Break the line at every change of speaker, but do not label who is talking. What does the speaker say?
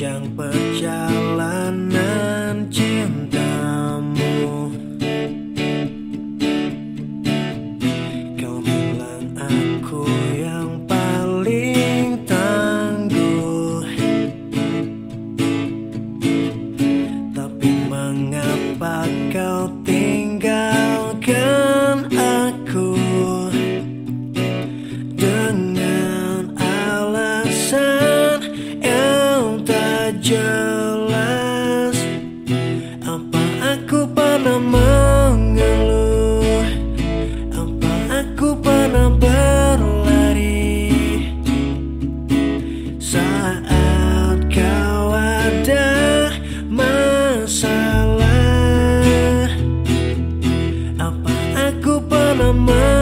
Yang Percaya. summer